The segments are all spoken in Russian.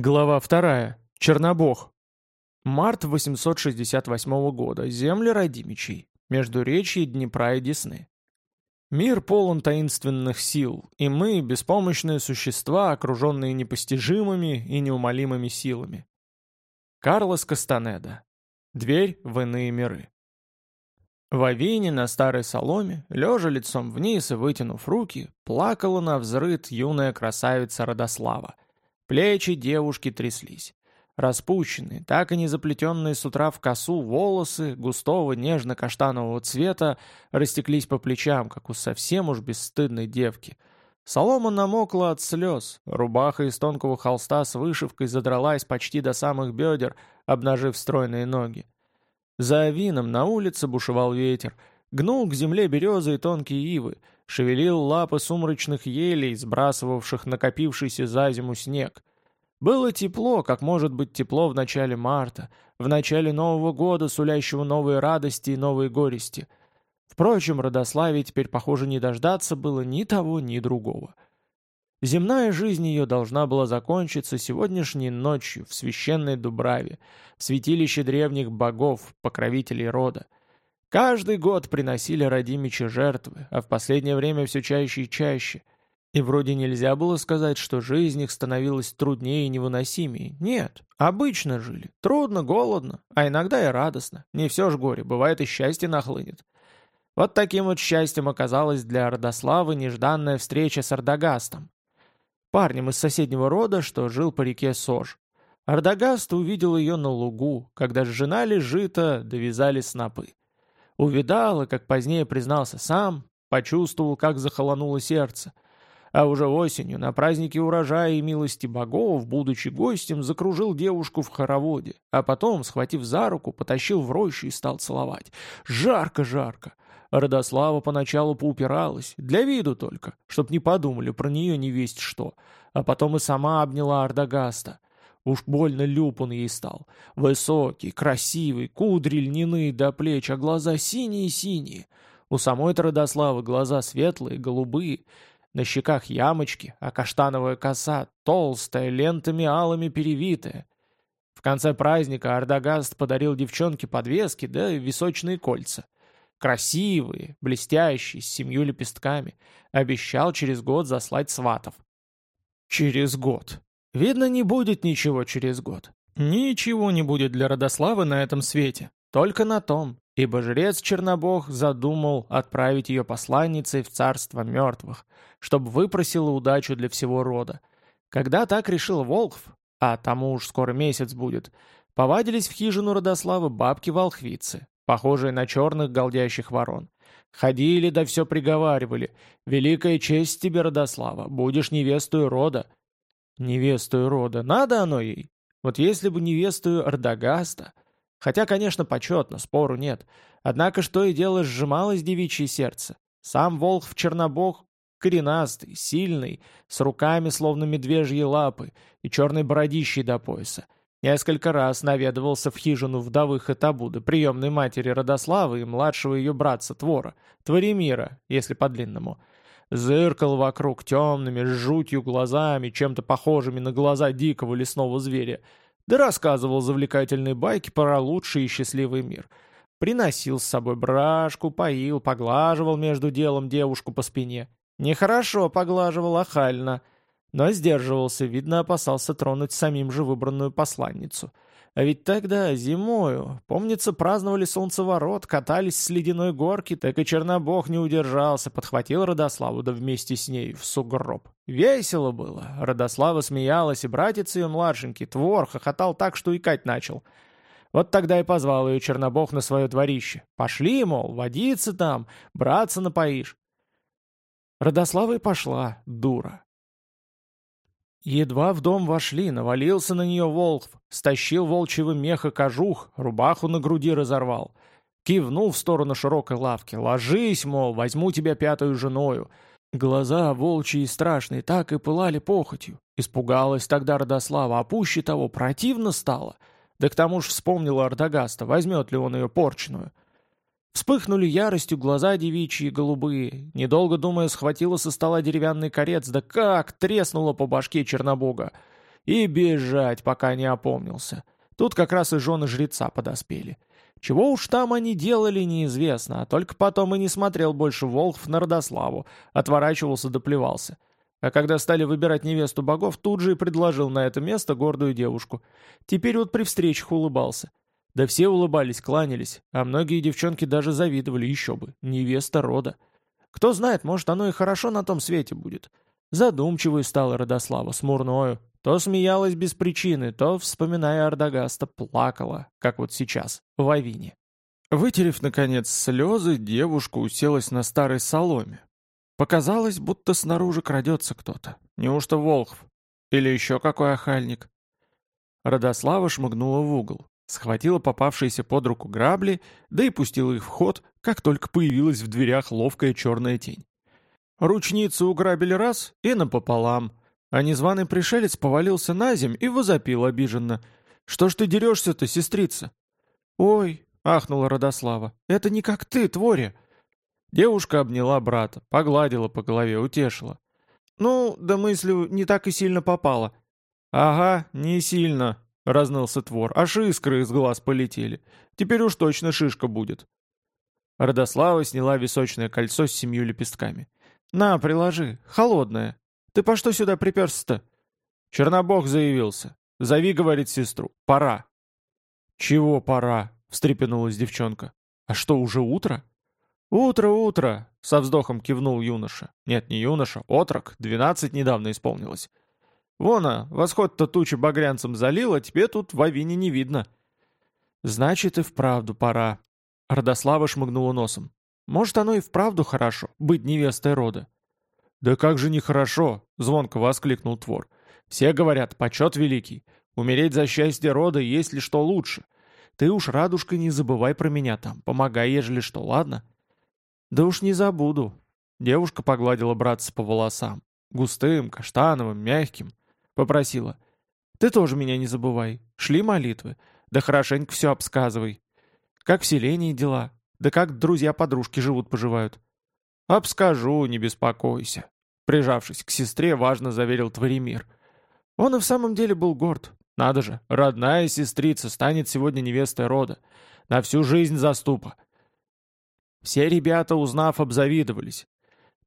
Глава 2. Чернобог. Март 868 года. Земли Радимичей. Междуречье Днепра и Десны. Мир полон таинственных сил, и мы — беспомощные существа, окруженные непостижимыми и неумолимыми силами. Карлос Кастанеда. Дверь в иные миры. В Авине на старой соломе, лежа лицом вниз и вытянув руки, плакала на взрыд юная красавица Родослава — Плечи девушки тряслись. Распущенные, так и не заплетенные с утра в косу волосы густого нежно-каштанового цвета растеклись по плечам, как у совсем уж бесстыдной девки. Солома намокла от слез, рубаха из тонкого холста с вышивкой задралась почти до самых бедер, обнажив стройные ноги. За авином на улице бушевал ветер, гнул к земле березы и тонкие ивы, шевелил лапы сумрачных елей, сбрасывавших накопившийся за зиму снег. Было тепло, как может быть тепло в начале марта, в начале Нового года, сулящего новые радости и новые горести. Впрочем, Родославе теперь, похоже, не дождаться было ни того, ни другого. Земная жизнь ее должна была закончиться сегодняшней ночью в священной Дубраве, в святилище древних богов, покровителей рода. Каждый год приносили родимичи жертвы, а в последнее время все чаще и чаще. И вроде нельзя было сказать, что жизнь их становилась труднее и невыносимее. Нет, обычно жили. Трудно, голодно, а иногда и радостно. Не все ж горе, бывает и счастье нахлынет. Вот таким вот счастьем оказалась для Родославы нежданная встреча с Ардагастом. Парнем из соседнего рода, что жил по реке Сож. Ардагаст увидел ее на лугу, когда сжинали жито, довязали снопы. Увидал, и, как позднее признался сам, почувствовал, как захолонуло сердце. А уже осенью, на празднике урожая и милости богов, будучи гостем, закружил девушку в хороводе, а потом, схватив за руку, потащил в рощу и стал целовать. Жарко-жарко. Родослава поначалу поупиралась, для виду только, чтоб не подумали про нее не весть что, а потом и сама обняла Ардагаста. Уж больно люп он ей стал. Высокий, красивый, кудри льняные до плеч, а глаза синие-синие. У самой-то Родославы глаза светлые, голубые, на щеках ямочки, а каштановая коса толстая, лентами алыми перевитая. В конце праздника Ардагаст подарил девчонке подвески да височные кольца. Красивые, блестящие, с семью лепестками. Обещал через год заслать сватов. Через год. Видно, не будет ничего через год. Ничего не будет для Родославы на этом свете. Только на том, ибо жрец Чернобог задумал отправить ее посланницей в царство мертвых, чтобы выпросила удачу для всего рода. Когда так решил Волхв, а тому уж скоро месяц будет, повадились в хижину Родославы бабки-волхвицы, похожие на черных голдящих ворон. Ходили да все приговаривали. «Великая честь тебе, Родослава, будешь невестою рода, Невесту рода, надо оно ей? Вот если бы невесту Ардагаста... Хотя, конечно, почетно, спору нет. Однако что и дело сжималось девичье сердце. Сам волк в чернобог коренастый, сильный, с руками, словно медвежьи лапы, и черной бородищей до пояса. Несколько раз наведывался в хижину вдовых Этабуда, приемной матери Родославы и младшего ее братца Твора, Творимира, если по-длинному — зыркал вокруг темными, с жутью глазами, чем-то похожими на глаза дикого лесного зверя, да рассказывал завлекательные байки про лучший и счастливый мир. Приносил с собой брашку, поил, поглаживал между делом девушку по спине. Нехорошо поглаживал, ахально, но сдерживался, видно, опасался тронуть самим же выбранную посланницу — а ведь тогда, зимою, помнится, праздновали солнцеворот, катались с ледяной горки, так и Чернобог не удержался, подхватил Родославу, да вместе с ней в сугроб. Весело было. Родослава смеялась, и братец ее младшенький, Твор, хохотал так, что икать начал. Вот тогда и позвал ее Чернобог на свое дворище. Пошли, мол, водиться там, браться напоишь. Родослава и пошла, дура. Едва в дом вошли, навалился на нее Волхв, стащил волчьего меха кожух, рубаху на груди разорвал. Кивнул в сторону широкой лавки. «Ложись, мол, возьму тебя пятую женою». Глаза волчьи и страшные так и пылали похотью. Испугалась тогда Родослава, а пуще того противно стало. Да к тому ж вспомнила Ардагаста, возьмет ли он ее порченую. Вспыхнули яростью глаза девичьи голубые. Недолго думая, схватила со стола деревянный корец, да как треснула по башке Чернобога. и бежать, пока не опомнился. Тут как раз и жены жреца подоспели. Чего уж там они делали, неизвестно, а только потом и не смотрел больше Волхв на Родославу, отворачивался доплевался. А когда стали выбирать невесту богов, тут же и предложил на это место гордую девушку. Теперь вот при встречах улыбался. Да все улыбались, кланялись, а многие девчонки даже завидовали еще бы. Невеста рода. Кто знает, может, оно и хорошо на том свете будет. Задумчивой стала Родослава, смурною. То смеялась без причины, то, вспоминая Ардагаста, плакала, как вот сейчас, в Авине. Вытерев, наконец, слезы, девушка уселась на старой соломе. Показалось, будто снаружи крадется кто-то. Неужто Волхв? Или еще какой охальник? Родослава шмыгнула в угол, схватила попавшиеся под руку грабли, да и пустила их в ход, как только появилась в дверях ловкая черная тень. Ручницы уграбили раз и напополам, а незваный пришелец повалился на земь и возопил обиженно. «Что ж ты дерешься-то, сестрица?» «Ой!» — ахнула Родослава. «Это не как ты, Творя!» Девушка обняла брата, погладила по голове, утешила. «Ну, да мыслю, не так и сильно попало». «Ага, не сильно», — разнылся Твор, аж искры из глаз полетели. «Теперь уж точно шишка будет». Родослава сняла височное кольцо с семью лепестками. «На, приложи, холодное. Ты по что сюда приперся-то?» «Чернобог заявился. Зови, — говорит сестру, — пора». «Чего пора?» — встрепенулась девчонка. «А что, уже утро?» «Утро, утро!» — со вздохом кивнул юноша. «Нет, не юноша, отрок, двенадцать недавно исполнилось. Вон, а, восход-то тучи багрянцем залила, тебе тут в авине не видно». «Значит, и вправду пора». Родослава шмыгнула носом. Может, оно и вправду хорошо, быть невестой рода. «Да как же нехорошо!» — звонко воскликнул Твор. «Все говорят, почет великий. Умереть за счастье рода, есть ли что лучше. Ты уж, радужка, не забывай про меня там, помогай, ежели что, ладно?» «Да уж не забуду». Девушка погладила братца по волосам. Густым, каштановым, мягким. Попросила. «Ты тоже меня не забывай. Шли молитвы. Да хорошенько все обсказывай. Как в селении дела? Да как друзья-подружки живут-поживают?» «Обскажу, не беспокойся», — прижавшись к сестре, важно заверил Творимир. Он и в самом деле был горд. Надо же, родная сестрица станет сегодня невестой рода. На всю жизнь заступа. Все ребята, узнав, обзавидовались.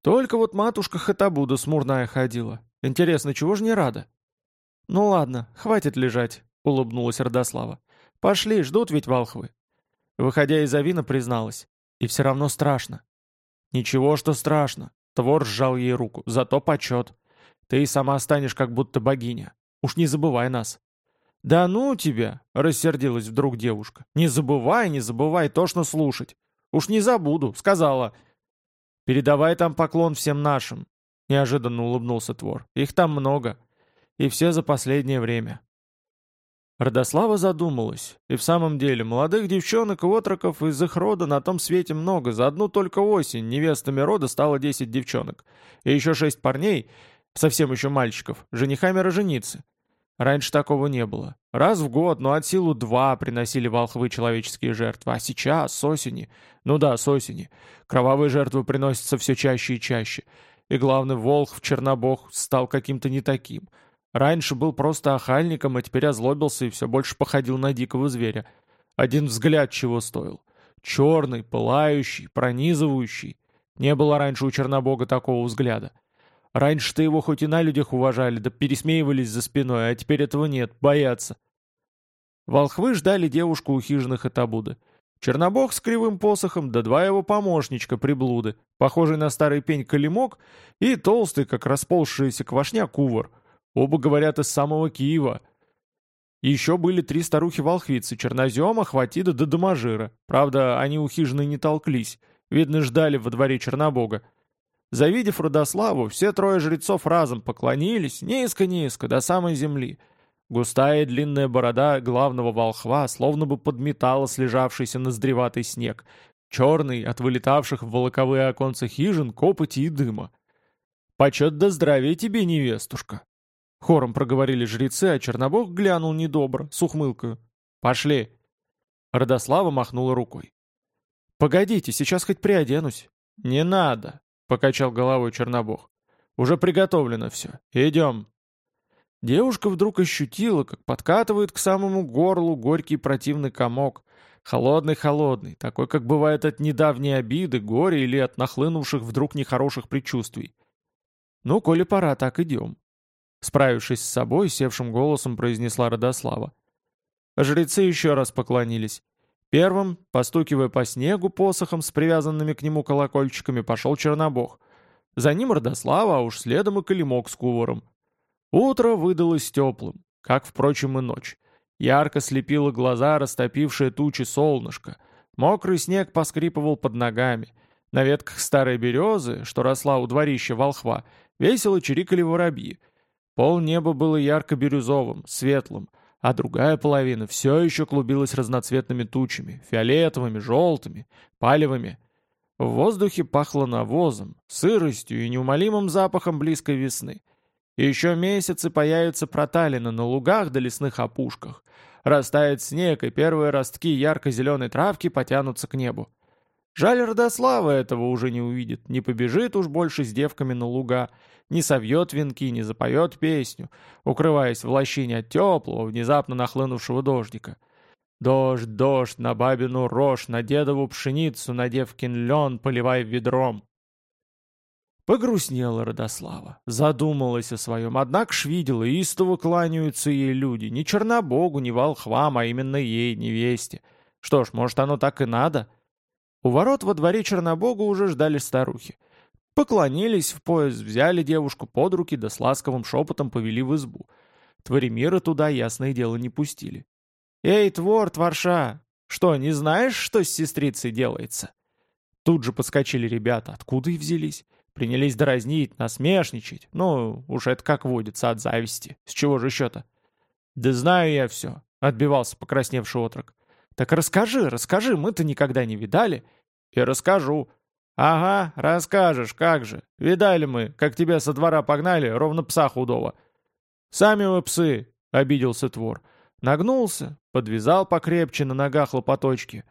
Только вот матушка Хатабуда смурная ходила. Интересно, чего же не рада? «Ну ладно, хватит лежать», — улыбнулась Родослава. «Пошли, ждут ведь волхвы». Выходя из авина, призналась. И все равно страшно. Ничего, что страшно. Твор сжал ей руку. Зато почет. Ты и сама станешь как будто богиня. Уж не забывай нас. «Да ну тебя!» — рассердилась вдруг девушка. «Не забывай, не забывай, тошно слушать. Уж не забуду, сказала». «Передавай там поклон всем нашим», — неожиданно улыбнулся Твор. «Их там много. И все за последнее время. Родослава задумалась. И в самом деле, молодых девчонок и отроков из их рода на том свете много. За одну только осень невестами рода стало 10 девчонок. И еще шесть парней, совсем еще мальчиков, женихами роженицы. Раньше такого не было. Раз в год, но от силу два приносили волхвы человеческие жертвы. А сейчас, с осени, ну да, с осени, кровавые жертвы приносятся все чаще и чаще. И главный волхв Чернобог стал каким-то не таким – Раньше был просто охальником, а теперь озлобился и все больше походил на дикого зверя. Один взгляд чего стоил. Черный, пылающий, пронизывающий. Не было раньше у Чернобога такого взгляда. Раньше-то его хоть и на людях уважали, да пересмеивались за спиной, а теперь этого нет, боятся. Волхвы ждали девушку у хижины Хатабуда. Чернобог с кривым посохом, да два его помощничка приблуды, похожий на старый пень колемок и толстый, как расползшийся квашня, кувар — Оба говорят из самого Киева. Еще были три старухи-волхвицы, чернозема, хватида да доможира. Правда, они у хижины не толклись. Видно, ждали во дворе Чернобога. Завидев Родославу, все трое жрецов разом поклонились, низко-низко, до самой земли. Густая длинная борода главного волхва словно бы подметала слежавшийся наздреватый снег, черный от вылетавших в волоковые оконца хижин копоти и дыма. «Почет да здравия тебе, невестушка!» Хором проговорили жрецы, а Чернобог глянул недобро, с ухмылкою. «Пошли!» Родослава махнула рукой. «Погодите, сейчас хоть приоденусь». «Не надо», — покачал головой Чернобог. «Уже приготовлено все. Идем». Девушка вдруг ощутила, как подкатывает к самому горлу горький противный комок. Холодный-холодный, такой, как бывает от недавней обиды, горя или от нахлынувших вдруг нехороших предчувствий. «Ну, коли пора, так идем». Справившись с собой, севшим голосом произнесла Родослава. Жрецы еще раз поклонились. Первым, постукивая по снегу посохом с привязанными к нему колокольчиками, пошел Чернобог. За ним Родослава, а уж следом и Калимок с куваром. Утро выдалось теплым, как, впрочем, и ночь. Ярко слепило глаза растопившее тучи солнышко. Мокрый снег поскрипывал под ногами. На ветках старой березы, что росла у дворища волхва, весело чирикали воробьи. Пол неба было ярко-бирюзовым, светлым, а другая половина все еще клубилась разноцветными тучами, фиолетовыми, желтыми, палевыми. В воздухе пахло навозом, сыростью и неумолимым запахом близкой весны. Еще месяцы появятся проталины на лугах да лесных опушках. Растает снег, и первые ростки ярко-зеленой травки потянутся к небу. Жаль, Родослава этого уже не увидит, не побежит уж больше с девками на луга, не совьет венки, не запоет песню, укрываясь в лощине от теплого, внезапно нахлынувшего дождика. Дождь, дождь, на бабину рожь, на дедову пшеницу, на девкин лен поливай ведром. Погрустнела Родослава, задумалась о своем, однако ж видела, истово кланяются ей люди, не Чернобогу, не волхвам, а именно ей, невесте. Что ж, может оно так и надо? У ворот во дворе Чернобога уже ждали старухи. Поклонились в пояс, взяли девушку под руки, да с ласковым шепотом повели в избу. Творимира туда, ясное дело, не пустили. «Эй, твор, творша! Что, не знаешь, что с сестрицей делается?» Тут же подскочили ребята, откуда и взялись. Принялись дразнить, насмешничать. Ну, уж это как водится, от зависти. С чего же еще-то? «Да знаю я все», — отбивался покрасневший отрок. «Так расскажи, расскажи, мы-то никогда не видали». «И расскажу. «Ага, расскажешь, как же. Видали мы, как тебя со двора погнали, ровно пса худого». «Сами вы псы», — обиделся Твор. Нагнулся, подвязал покрепче на ногах лопаточки.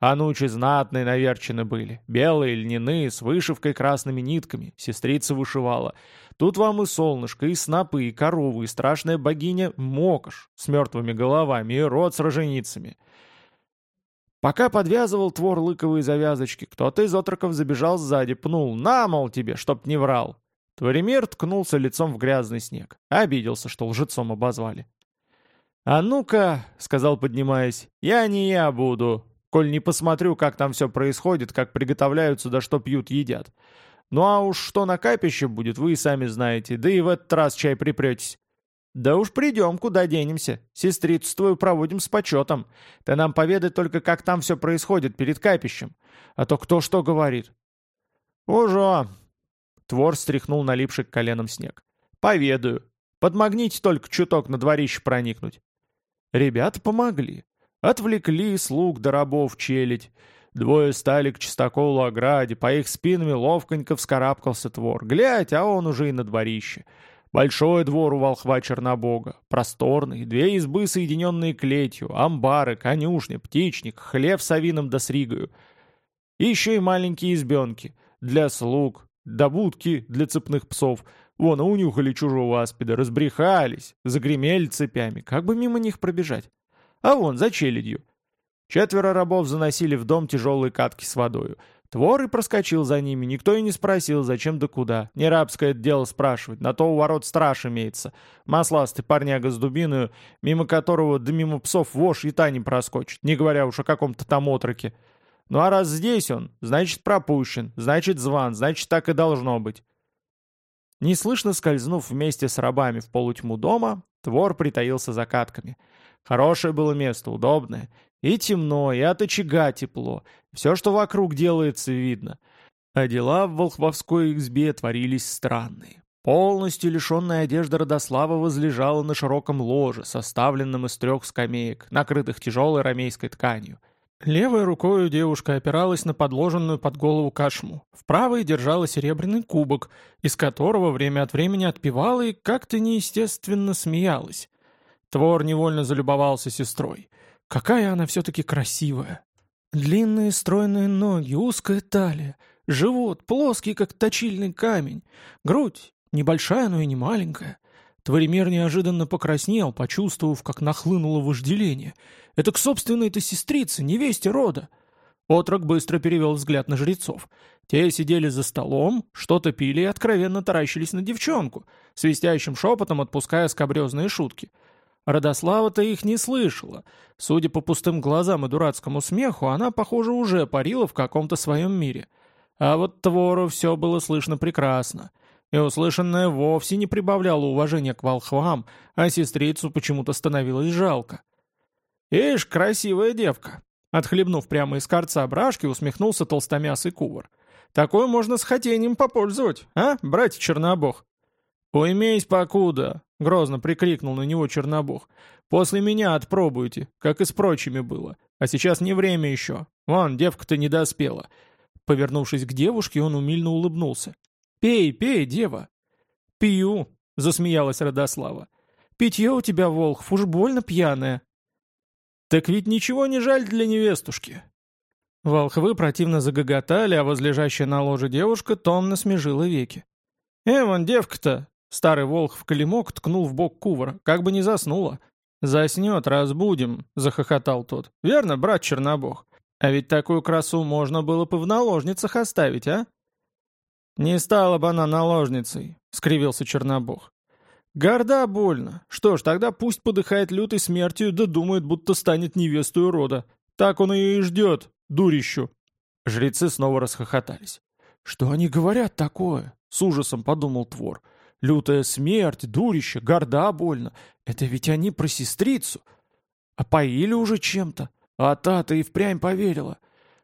Анучи знатные наверчены были, белые, льняные, с вышивкой красными нитками, сестрица вышивала. Тут вам и солнышко, и снопы, и коровы, и страшная богиня Мокош с мертвыми головами, и рот с роженицами. Пока подвязывал твор лыковые завязочки, кто-то из отроков забежал сзади, пнул. «На, мол, тебе, чтоб не врал!» Творимир ткнулся лицом в грязный снег. Обиделся, что лжецом обозвали. «А ну-ка», — сказал, поднимаясь, — «я не я буду, коль не посмотрю, как там все происходит, как приготовляются, да что пьют, едят. Ну а уж что на капище будет, вы и сами знаете, да и в этот раз чай припретесь. «Да уж придем, куда денемся. Сестрицу твою проводим с почетом. Ты нам поведай только, как там все происходит перед капищем. А то кто что говорит». «Уже!» Твор стряхнул налипший к коленам снег. «Поведаю. Подмагните только чуток на дворище проникнуть». Ребята помогли. Отвлекли слуг до рабов челядь. Двое стали к чистоколу ограде, по их спинами ловконько вскарабкался твор. Глядь, а он уже и на дворище. Большой двор у волхва Чернобога, просторный, две избы, соединенные клетью, амбары, конюшня, птичник, хлев с авином да с ригою. И еще и маленькие избенки для слуг, да будки для цепных псов. Вон, унюхали чужого аспида, разбрехались, загремели цепями, как бы мимо них пробежать. А вон, за челядью. Четверо рабов заносили в дом тяжелые катки с водою. Твор и проскочил за ними, никто и не спросил, зачем да куда. Не рабское дело спрашивать, на то у ворот страж имеется. Масластый парняга с дубиною, мимо которого да мимо псов вошь и та не проскочит, не говоря уж о каком-то там отроке. Ну а раз здесь он, значит пропущен, значит зван, значит так и должно быть. Неслышно скользнув вместе с рабами в полутьму дома, Твор притаился за катками. Хорошее было место, удобное, и темно, и от очага тепло. Все, что вокруг делается, видно. А дела в волхвовской избе творились странные. Полностью лишенная одежда Родослава возлежала на широком ложе, составленном из трех скамеек, накрытых тяжелой рамейской тканью. Левой рукой девушка опиралась на подложенную под голову кашму. В правой держала серебряный кубок, из которого время от времени отпивала и как-то неестественно смеялась. Твор невольно залюбовался сестрой. Какая она все-таки красивая. Длинные стройные ноги, узкая талия, живот плоский, как точильный камень, грудь небольшая, но и не маленькая. Творимир неожиданно покраснел, почувствовав, как нахлынуло вожделение. Это к собственной-то сестрице, невесте рода. Отрок быстро перевел взгляд на жрецов. Те сидели за столом, что-то пили и откровенно таращились на девчонку, свистящим шепотом отпуская скобрезные шутки. Родослава-то их не слышала. Судя по пустым глазам и дурацкому смеху, она, похоже, уже парила в каком-то своем мире. А вот Твору все было слышно прекрасно и услышанное вовсе не прибавляло уважения к волхвам, а сестрицу почему-то становилось жалко. «Ишь, красивая девка!» Отхлебнув прямо из корца брашки, усмехнулся толстомясый кувар. «Такое можно с хотением попользовать, а, братья Чернобог?» «Уймись покуда!» — грозно прикрикнул на него Чернобог. «После меня отпробуйте, как и с прочими было. А сейчас не время еще. Вон, девка-то не доспела». Повернувшись к девушке, он умильно улыбнулся. «Пей, пей, дева!» «Пью!» — засмеялась Родослава. «Питье у тебя, Волхв, уж больно пьяное!» «Так ведь ничего не жаль для невестушки!» Волхвы противно загоготали, а возлежащая на ложе девушка томно смежила веки. «Э, вон девка-то!» Старый волхв Калимок ткнул в бок кувара, как бы не заснула. «Заснет, разбудим», — захохотал тот. «Верно, брат Чернобог? А ведь такую красу можно было бы в наложницах оставить, а?» «Не стала бы она наложницей», — скривился Чернобог. «Горда больно. Что ж, тогда пусть подыхает лютой смертью, да думает, будто станет невестой рода. Так он ее и ждет, дурищу». Жрецы снова расхохотались. «Что они говорят такое?» — с ужасом подумал Твор. «Лютая смерть, дурище, горда больно. Это ведь они про сестрицу. А поили уже чем-то. А та-то и впрямь поверила.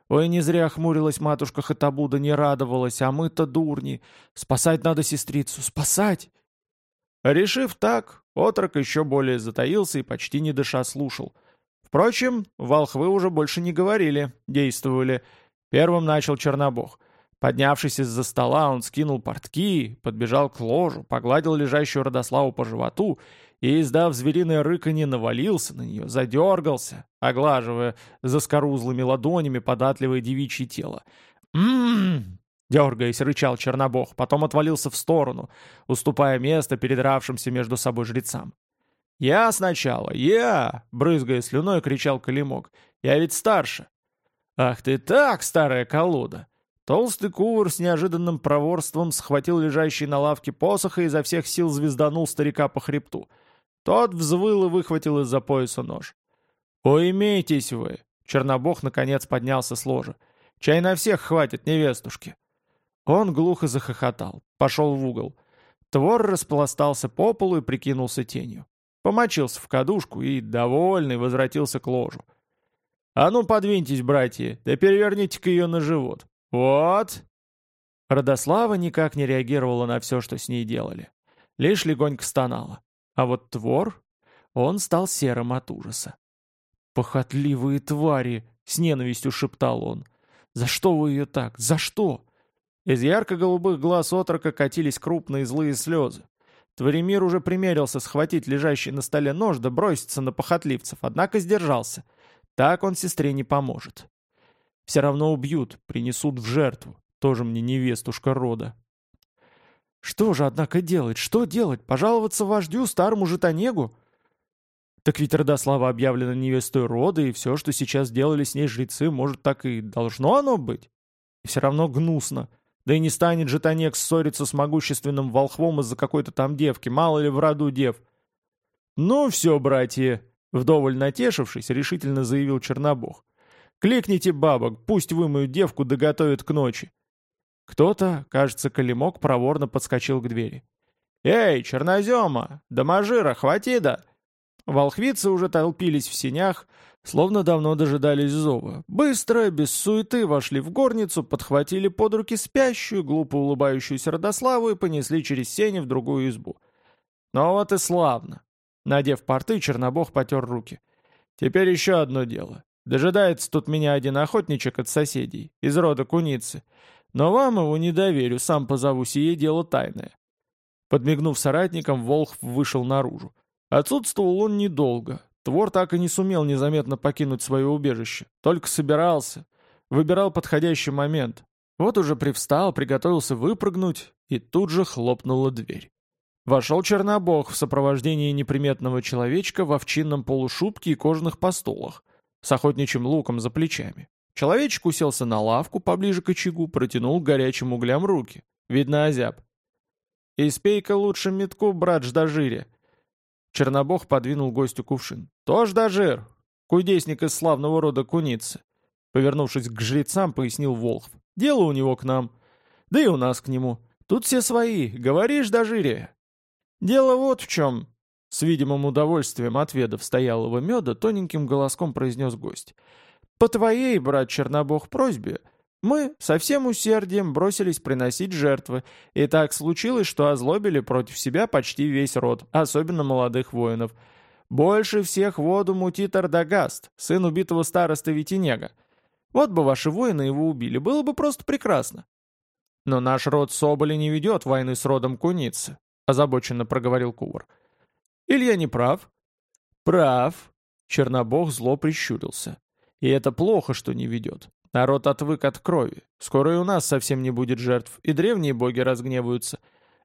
Ой, не зря хмурилась матушка Хатабуда, не радовалась, а мы-то дурни. Спасать надо сестрицу, спасать! Решив так, отрок еще более затаился и почти не дыша слушал. Впрочем, волхвы уже больше не говорили, действовали. Первым начал Чернобог. Поднявшись из-за стола, он скинул портки, подбежал к ложу, погладил лежащую Родославу по животу и, издав звериное рыканье, навалился на нее, задергался, оглаживая заскорузлыми ладонями податливое девичье тело. «М-м-м!» дергаясь, рычал Чернобог, потом отвалился в сторону, уступая место передравшимся между собой жрецам. «Я сначала, я!» — брызгая слюной, кричал Калимок. «Я ведь старше!» «Ах ты так, старая колода!» Толстый кувыр с неожиданным проворством схватил лежащий на лавке посох и изо всех сил звезданул старика по хребту. Тот взвыл и выхватил из-за пояса нож. «Уймитесь вы!» Чернобог наконец поднялся с ложа. «Чай на всех хватит, невестушки!» Он глухо захохотал, пошел в угол. Твор распластался по полу и прикинулся тенью. Помочился в кадушку и, довольный, возвратился к ложу. «А ну, подвиньтесь, братья, да переверните-ка ее на живот. Вот!» Родослава никак не реагировала на все, что с ней делали. Лишь легонько стонала. А вот твор, он стал серым от ужаса. «Похотливые твари!» — с ненавистью шептал он. «За что вы ее так? За что?» Из ярко-голубых глаз отрока катились крупные злые слезы. Творимир уже примерился схватить лежащий на столе нож да броситься на похотливцев, однако сдержался. Так он сестре не поможет. Все равно убьют, принесут в жертву. Тоже мне невестушка рода. Что же, однако, делать? Что делать? Пожаловаться вождю, старому житонегу? Так ведь Родослава объявлена невестой рода, и все, что сейчас делали с ней жрецы, может, так и должно оно быть? И все равно гнусно. Да и не станет житонег ссориться с могущественным волхвом из-за какой-то там девки, мало ли в роду дев. «Ну все, братья!» — вдоволь натешившись, решительно заявил Чернобог. «Кликните бабок, пусть вымоют девку да готовят к ночи. Кто-то, кажется, Калимок проворно подскочил к двери. «Эй, чернозема! Доможира, хвати да!» Волхвицы уже толпились в сенях, словно давно дожидались зова. Быстро, без суеты, вошли в горницу, подхватили под руки спящую, глупо улыбающуюся Родославу и понесли через сени в другую избу. Ну вот и славно. Надев порты, Чернобог потер руки. Теперь еще одно дело. Дожидается тут меня один охотничек от соседей, из рода куницы. Но вам его не доверю, сам позову сие дело тайное». Подмигнув соратникам, Волхв вышел наружу. Отсутствовал он недолго. Твор так и не сумел незаметно покинуть свое убежище. Только собирался. Выбирал подходящий момент. Вот уже привстал, приготовился выпрыгнуть, и тут же хлопнула дверь. Вошел Чернобог в сопровождении неприметного человечка в овчинном полушубке и кожаных постолах, с охотничьим луком за плечами. Человечек уселся на лавку поближе к очагу, протянул к горячим углям руки. Видно, озяб. «Испей-ка лучше метку, брат Ждажире!» Чернобог подвинул гостю кувшин. «То Ждажир! Кудесник из славного рода куницы!» Повернувшись к жрецам, пояснил Волхв. «Дело у него к нам. Да и у нас к нему. Тут все свои. Говоришь, Дажире?» «Дело вот в чем!» С видимым удовольствием отведав стоялого меда, тоненьким голоском произнес гость. «По твоей, брат Чернобог, просьбе, мы со всем усердием бросились приносить жертвы, и так случилось, что озлобили против себя почти весь род, особенно молодых воинов. Больше всех воду мутит Ардагаст, сын убитого староста Витинега. Вот бы ваши воины его убили, было бы просто прекрасно. Но наш род Соболи не ведет войны с родом Куницы, озабоченно проговорил Кувар. Или я не прав? Прав. Чернобог зло прищурился. И это плохо, что не ведет. Народ отвык от крови. Скоро и у нас совсем не будет жертв, и древние боги разгневаются.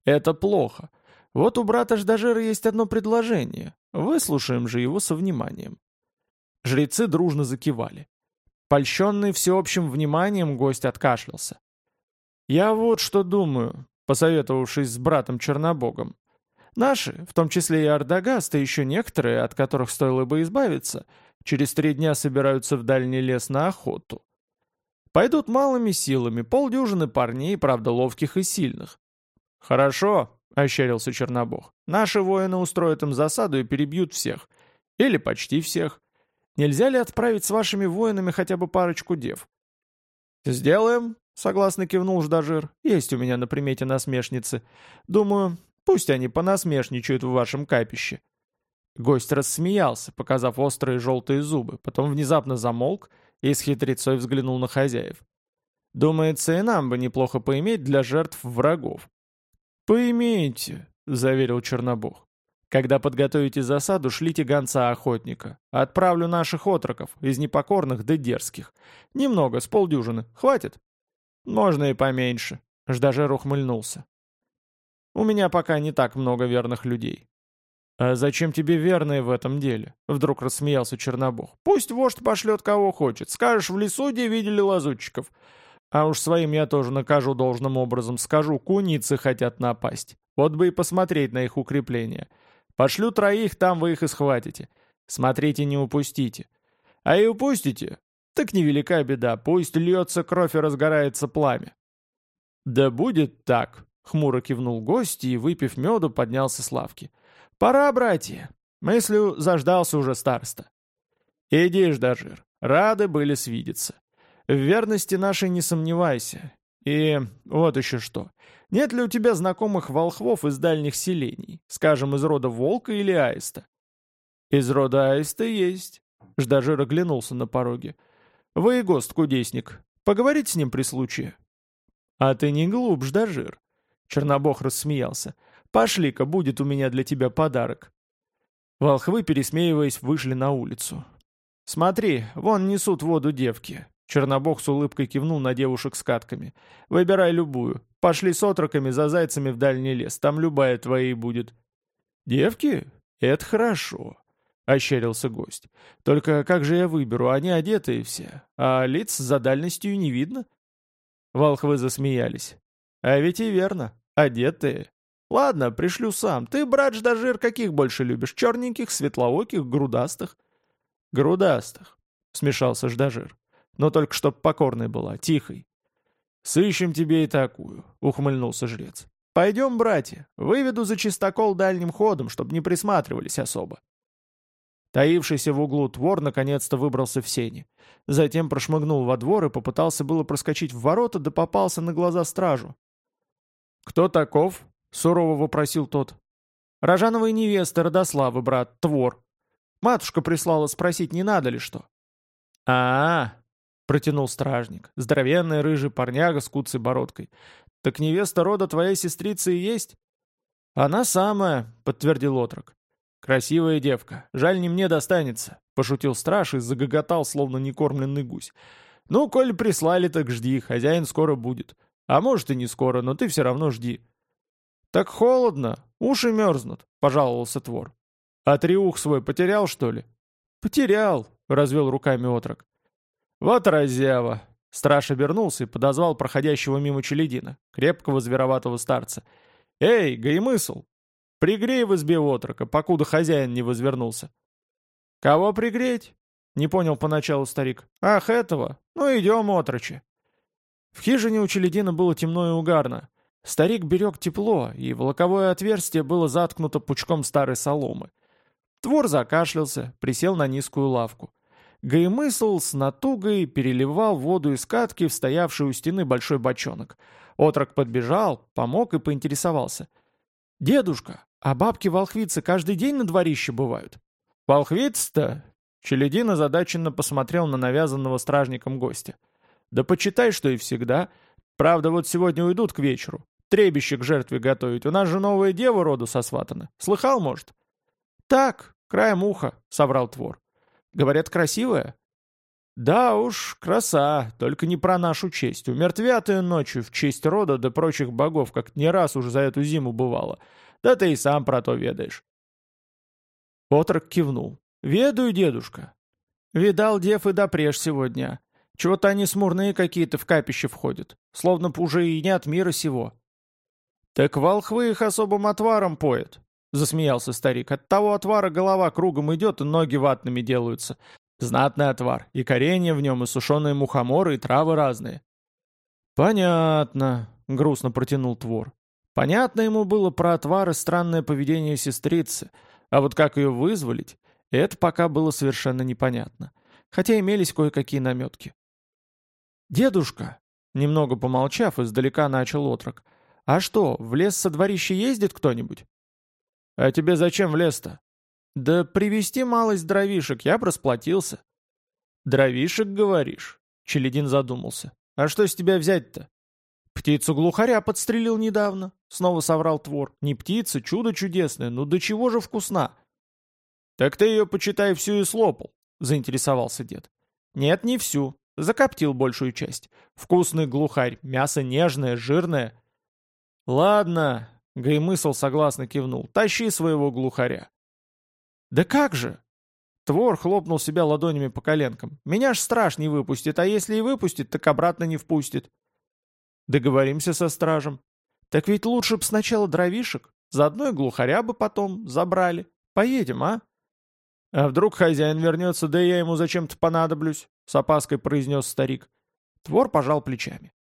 Это плохо. Вот у брата Ждажира есть одно предложение. Выслушаем же его со вниманием. Жрецы дружно закивали. Польщенный всеобщим вниманием, гость откашлялся. «Я вот что думаю», посоветовавшись с братом Чернобогом. «Наши, в том числе и Ардагаст, и еще некоторые, от которых стоило бы избавиться, через три дня собираются в дальний лес на охоту. Пойдут малыми силами, полдюжины парней, правда, ловких и сильных. «Хорошо», — ощерился Чернобог. «Наши воины устроят им засаду и перебьют всех. Или почти всех. Нельзя ли отправить с вашими воинами хотя бы парочку дев?» «Сделаем», — согласно кивнул Ждажир. «Есть у меня на примете насмешницы. Думаю, пусть они понасмешничают в вашем капище». Гость рассмеялся, показав острые желтые зубы, потом внезапно замолк и с хитрецой взглянул на хозяев. «Думается, и нам бы неплохо поиметь для жертв врагов». «Поимейте», — заверил Чернобог. «Когда подготовите засаду, шлите гонца-охотника. Отправлю наших отроков, из непокорных до дерзких. Немного, с полдюжины. Хватит?» «Можно и поменьше», — Ждажер ухмыльнулся. «У меня пока не так много верных людей. «А зачем тебе верные в этом деле?» — вдруг рассмеялся Чернобог. «Пусть вождь пошлет кого хочет. Скажешь, в лесу, где видели лазутчиков. А уж своим я тоже накажу должным образом. Скажу, куницы хотят напасть. Вот бы и посмотреть на их укрепление. Пошлю троих, там вы их и схватите. Смотрите, не упустите. А и упустите, так невелика беда. Пусть льется кровь и разгорается пламя». «Да будет так», — хмуро кивнул гость и, выпив меду, поднялся с лавки. «Пора, братья!» Мыслю заждался уже староста. «Иди, Ждажир, рады были свидеться. В верности нашей не сомневайся. И вот еще что. Нет ли у тебя знакомых волхвов из дальних селений, скажем, из рода волка или аиста?» «Из рода аиста есть». Ждажир оглянулся на пороге. «Вы гост, кудесник. Поговорить с ним при случае». «А ты не глуп, Ждажир». Чернобог рассмеялся. Пошли-ка, будет у меня для тебя подарок». Волхвы, пересмеиваясь, вышли на улицу. «Смотри, вон несут воду девки». Чернобог с улыбкой кивнул на девушек с катками. «Выбирай любую. Пошли с отроками за зайцами в дальний лес. Там любая твоей будет». «Девки? Это хорошо», — ощерился гость. «Только как же я выберу? Они одетые все, а лиц за дальностью не видно». Волхвы засмеялись. «А ведь и верно, одетые. «Ладно, пришлю сам. Ты, брат Ждажир, каких больше любишь? Черненьких, светлооких, грудастых?» «Грудастых», — смешался Ждажир. «Но только чтоб покорной была, тихой». «Сыщем тебе и такую», — ухмыльнулся жрец. «Пойдем, братья, выведу за чистокол дальним ходом, чтобы не присматривались особо». Таившийся в углу твор наконец-то выбрался в сени. Затем прошмыгнул во двор и попытался было проскочить в ворота, да попался на глаза стражу. «Кто таков?» — сурово вопросил тот. «Рожановой невесты Родославы, брат, твор. Матушка прислала спросить, не надо ли что». «А-а-а!» — протянул стражник, здоровенный рыжий парняга с куцей бородкой. «Так невеста рода твоей сестрицы и есть?» «Она самая», — подтвердил отрок. «Красивая девка. Жаль, не мне достанется», — пошутил страж и загоготал, словно некормленный гусь. «Ну, коль прислали, так жди, хозяин скоро будет. А может и не скоро, но ты все равно жди. «Так холодно, уши мерзнут», — пожаловался Твор. «А триух свой потерял, что ли?» «Потерял», — развел руками отрок. «Вот разява!» Страж обернулся и подозвал проходящего мимо челядина, крепкого звероватого старца. «Эй, гаемысл! Пригрей в избе отрока, покуда хозяин не возвернулся». «Кого пригреть?» — не понял поначалу старик. «Ах, этого! Ну идем, отрочи!» В хижине у челядина было темно и угарно. Старик берег тепло, и волоковое отверстие было заткнуто пучком старой соломы. Твор закашлялся, присел на низкую лавку. Гаемысл с натугой переливал воду из катки в стоявший у стены большой бочонок. Отрок подбежал, помог и поинтересовался. «Дедушка, а бабки-волхвицы каждый день на дворище бывают?» «Волхвицы-то?» Челядин озадаченно посмотрел на навязанного стражником гостя. «Да почитай, что и всегда. Правда, вот сегодня уйдут к вечеру. Требище к жертве готовить. У нас же новая дева роду сосватана. Слыхал, может?» «Так, краем уха», — соврал Твор. «Говорят, красивая?» «Да уж, краса, только не про нашу честь. Умертвят ночью в честь рода да прочих богов, как не раз уже за эту зиму бывало. Да ты и сам про то ведаешь». Отрок кивнул. «Ведаю, дедушка. Видал дев и допреж сегодня. Чего-то они смурные какие-то в капище входят, словно б уже и не от мира сего». «Так волхвы их особым отваром поят. — засмеялся старик. «От того отвара голова кругом идет, и ноги ватными делаются. Знатный отвар, и коренья в нем, и сушеные мухоморы, и травы разные». «Понятно», — грустно протянул Твор. Понятно ему было про отвар и странное поведение сестрицы, а вот как ее вызволить, это пока было совершенно непонятно. Хотя имелись кое-какие наметки. «Дедушка», — немного помолчав, издалека начал отрок, — «а что, в лес со дворища ездит кто-нибудь?» «А тебе зачем в лес-то?» «Да привезти малость дровишек, я бы расплатился». «Дровишек, говоришь?» Челядин задумался. «А что с тебя взять-то?» «Птицу глухаря подстрелил недавно», — снова соврал Твор. «Не птица, чудо чудесное, ну до чего же вкусна?» «Так ты ее, почитай, всю и слопал», — заинтересовался дед. «Нет, не всю. Закоптил большую часть. Вкусный глухарь, мясо нежное, жирное». «Ладно, Гаймысл согласно кивнул. «Тащи своего глухаря». «Да как же?» Твор хлопнул себя ладонями по коленкам. «Меня ж страж не выпустит, а если и выпустит, так обратно не впустит». «Договоримся со стражем». «Так ведь лучше б сначала дровишек, заодно и глухаря бы потом забрали. Поедем, а?» «А вдруг хозяин вернется, да я ему зачем-то понадоблюсь?» — с опаской произнес старик. Твор пожал плечами.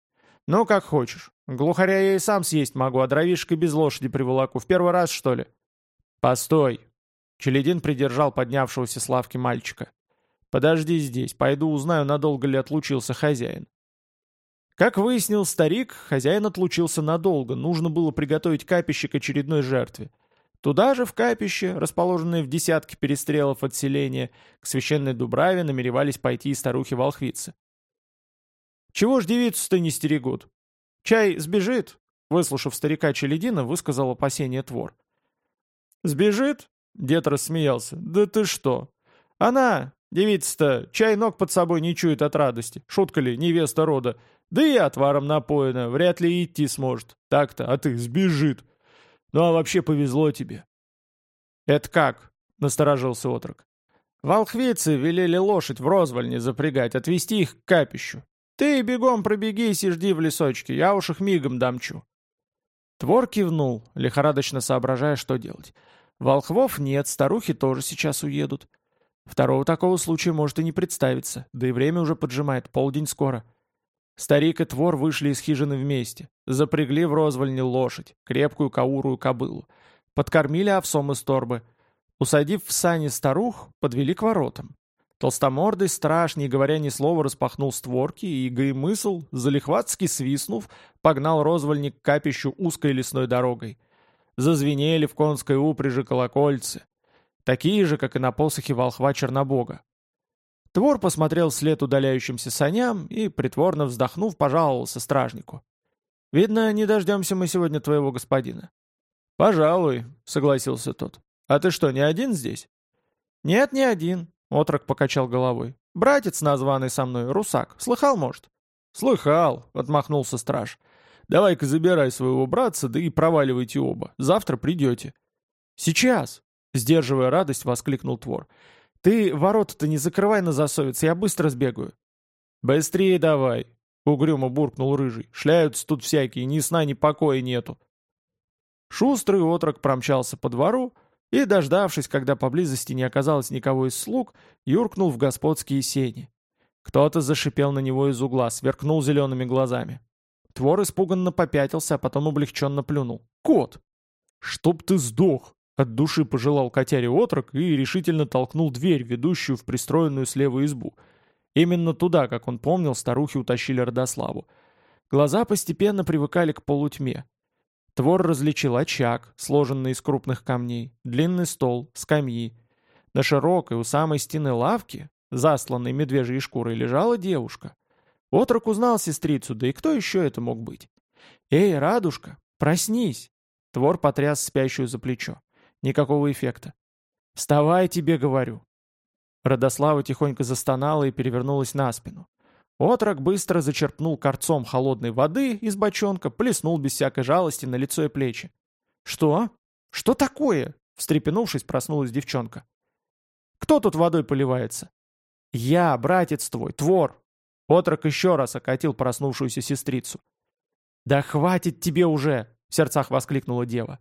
«Ну, как хочешь. Глухаря я и сам съесть могу, а дровишек и без лошади приволоку. В первый раз, что ли?» «Постой!» Челядин придержал поднявшегося с лавки мальчика. «Подожди здесь, пойду узнаю, надолго ли отлучился хозяин». Как выяснил старик, хозяин отлучился надолго, нужно было приготовить капище к очередной жертве. Туда же, в капище, расположенное в десятке перестрелов от селения, к священной Дубраве намеревались пойти и старухи-волхвицы. Чего ж девицу-то не стерегут? Чай сбежит?» Выслушав старика Челедина, высказал опасение Твор. «Сбежит?» — дед рассмеялся. «Да ты что? Она, девица-то, чай ног под собой не чует от радости. Шутка ли, невеста рода? Да и отваром напоена, вряд ли идти сможет. Так-то, а ты сбежит. Ну а вообще повезло тебе». «Это как?» — насторожился отрок. «Волхвицы велели лошадь в розвальне запрягать, отвезти их к капищу. «Ты бегом пробегись и жди в лесочке, я уж их мигом дамчу». Твор кивнул, лихорадочно соображая, что делать. Волхвов нет, старухи тоже сейчас уедут. Второго такого случая может и не представиться, да и время уже поджимает, полдень скоро. Старик и Твор вышли из хижины вместе, запрягли в розвальне лошадь, крепкую каурую кобылу, подкормили овсом из торбы. Усадив в сани старух, подвели к воротам. Толстомордый страж, не говоря ни слова, распахнул створки, и Гаймысл, залихватски свистнув, погнал розвольник к капищу узкой лесной дорогой. Зазвенели в конской упряжи колокольцы, такие же, как и на посохе волхва Чернобога. Твор посмотрел вслед удаляющимся саням и, притворно вздохнув, пожаловался стражнику. «Видно, не дождемся мы сегодня твоего господина». «Пожалуй», — согласился тот. «А ты что, не один здесь?» «Нет, не один. Отрок покачал головой. «Братец названный со мной, русак. Слыхал, может?» «Слыхал», — отмахнулся страж. Давай-ка забирай своего братца, да и проваливайте оба. Завтра придете». «Сейчас!» — сдерживая радость, воскликнул Твор. «Ты ворота-то не закрывай на засовец, я быстро сбегаю». «Быстрее давай!» — угрюмо буркнул Рыжий. «Шляются тут всякие, ни сна, ни покоя нету». Шустрый отрок промчался по двору и, дождавшись, когда поблизости не оказалось никого из слуг, юркнул в господские сени. Кто-то зашипел на него из угла, сверкнул зелеными глазами. Твор испуганно попятился, а потом облегченно плюнул. «Кот!» «Чтоб ты сдох!» От души пожелал котяре отрок и решительно толкнул дверь, ведущую в пристроенную слева избу. Именно туда, как он помнил, старухи утащили Родославу. Глаза постепенно привыкали к полутьме. Твор различил очаг, сложенный из крупных камней, длинный стол, скамьи. На широкой у самой стены лавки, засланной медвежьей шкурой, лежала девушка. Отрок узнал сестрицу, да и кто еще это мог быть? «Эй, радужка, проснись!» Твор потряс спящую за плечо. Никакого эффекта. «Вставай, тебе говорю!» Родослава тихонько застонала и перевернулась на спину. Отрок быстро зачерпнул корцом холодной воды из бочонка, плеснул без всякой жалости на лицо и плечи. «Что? Что такое?» Встрепенувшись, проснулась девчонка. «Кто тут водой поливается?» «Я, братец твой, твор!» Отрок еще раз окатил проснувшуюся сестрицу. «Да хватит тебе уже!» — в сердцах воскликнула дева.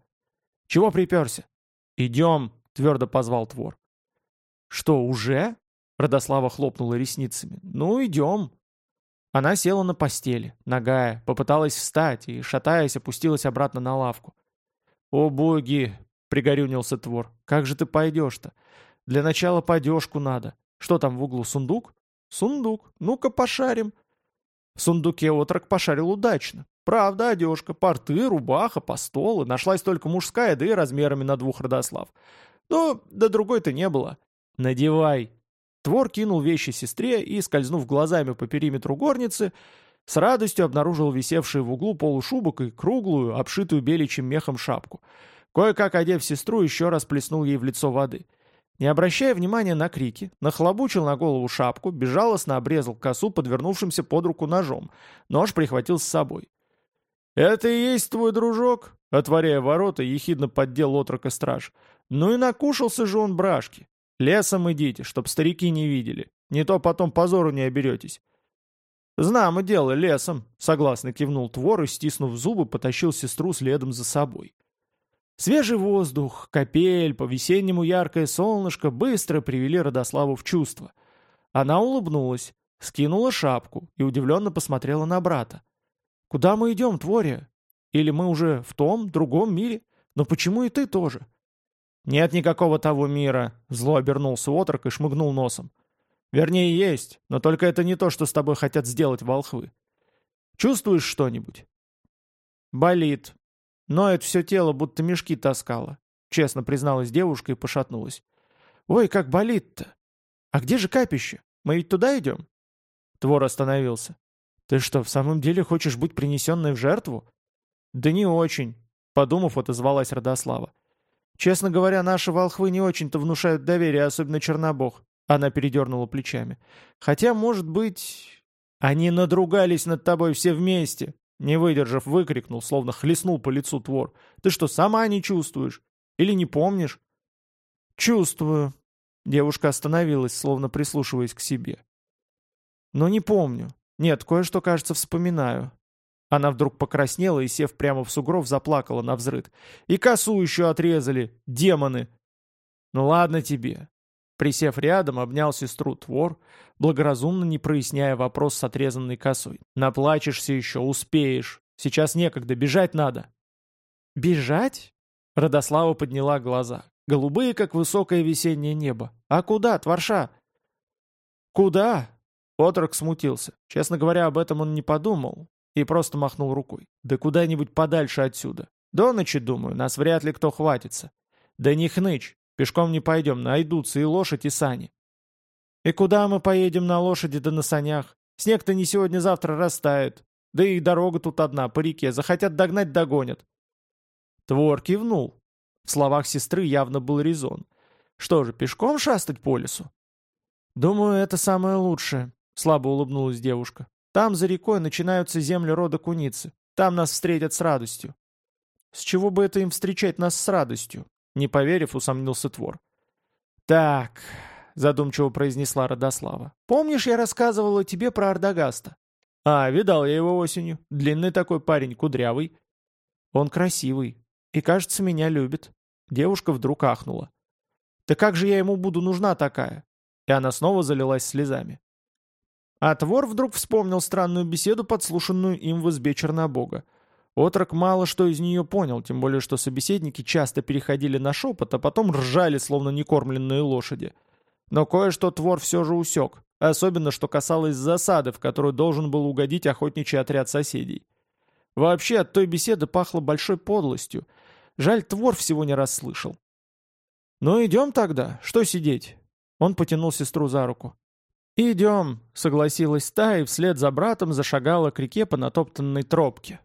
«Чего приперся?» «Идем!» — твердо позвал твор. «Что, уже?» — Родослава хлопнула ресницами. «Ну, идем!» Она села на постели, нагая, попыталась встать и, шатаясь, опустилась обратно на лавку. «О боги!» — пригорюнился Твор. «Как же ты пойдешь-то? Для начала подежку надо. Что там в углу, сундук?» «Сундук. Ну-ка пошарим». В сундуке отрок пошарил удачно. Правда, одежка, порты, рубаха, постолы. Нашлась только мужская, да и размерами на двух родослав. Но да другой-то не было. «Надевай», Твор кинул вещи сестре и, скользнув глазами по периметру горницы, с радостью обнаружил висевшие в углу полушубок и круглую, обшитую беличьим мехом шапку. Кое-как одев сестру, еще раз плеснул ей в лицо воды. Не обращая внимания на крики, нахлобучил на голову шапку, безжалостно обрезал косу подвернувшимся под руку ножом. Нож прихватил с собой. «Это и есть твой дружок?» Отворяя ворота, ехидно поддел отрока страж. «Ну и накушался же он брашки. Лесом идите, чтоб старики не видели. Не то потом позору не оберетесь». «Знамо дело, лесом», — согласно кивнул Твор и, стиснув зубы, потащил сестру следом за собой. Свежий воздух, капель, по-весеннему яркое солнышко быстро привели Родославу в чувство. Она улыбнулась, скинула шапку и удивленно посмотрела на брата. «Куда мы идем, Твория? Или мы уже в том, другом мире? Но почему и ты тоже?» «Нет никакого того мира», — зло обернулся отрок и шмыгнул носом. «Вернее, есть, но только это не то, что с тобой хотят сделать волхвы. Чувствуешь что-нибудь?» «Болит. Ноет все тело, будто мешки таскала», — честно призналась девушка и пошатнулась. «Ой, как болит-то! А где же капище? Мы ведь туда идем?» Твор остановился. «Ты что, в самом деле хочешь быть принесенной в жертву?» «Да не очень», — подумав, отозвалась Родослава. Честно говоря, наши волхвы не очень-то внушают доверие, особенно Чернобог. Она передернула плечами. Хотя, может быть... Они надругались над тобой все вместе. Не выдержав, выкрикнул, словно хлестнул по лицу твор. Ты что, сама не чувствуешь? Или не помнишь? Чувствую. Девушка остановилась, словно прислушиваясь к себе. Но не помню. Нет, кое-что, кажется, вспоминаю. Она вдруг покраснела и, сев прямо в сугров, заплакала на взрыд. «И косу еще отрезали! Демоны!» «Ну ладно тебе!» Присев рядом, обнял сестру Твор, благоразумно не проясняя вопрос с отрезанной косой. «Наплачешься еще, успеешь. Сейчас некогда, бежать надо». «Бежать?» Родослава подняла глаза. Голубые, как высокое весеннее небо. «А куда, Тварша?» «Куда?» Отрок смутился. Честно говоря, об этом он не подумал и просто махнул рукой. «Да куда-нибудь подальше отсюда. До ночи, думаю, нас вряд ли кто хватится. Да не хнычь, пешком не пойдем, найдутся и лошадь, и сани». «И куда мы поедем на лошади да на санях? Снег-то не сегодня-завтра растает. Да и дорога тут одна, по реке. Захотят догнать, догонят». Твор кивнул. В словах сестры явно был резон. «Что же, пешком шастать по лесу?» «Думаю, это самое лучшее», — слабо улыбнулась девушка. Там, за рекой, начинаются земли рода куницы. Там нас встретят с радостью». «С чего бы это им встречать нас с радостью?» Не поверив, усомнился Твор. «Так», — задумчиво произнесла Родослава, — «помнишь, я рассказывала тебе про Ардагаста?» «А, видал я его осенью. Длинный такой парень, кудрявый». «Он красивый. И, кажется, меня любит». Девушка вдруг ахнула. «Да как же я ему буду нужна такая?» И она снова залилась слезами. А Твор вдруг вспомнил странную беседу, подслушанную им в избе Чернобога. Отрок мало что из нее понял, тем более что собеседники часто переходили на шепот, а потом ржали, словно некормленные лошади. Но кое-что Твор все же усек, особенно что касалось засады, в которую должен был угодить охотничий отряд соседей. Вообще от той беседы пахло большой подлостью. Жаль, Твор всего не раз слышал. «Ну идем тогда, что сидеть?» Он потянул сестру за руку. «Идем», — согласилась та и вслед за братом зашагала к реке по натоптанной тропке.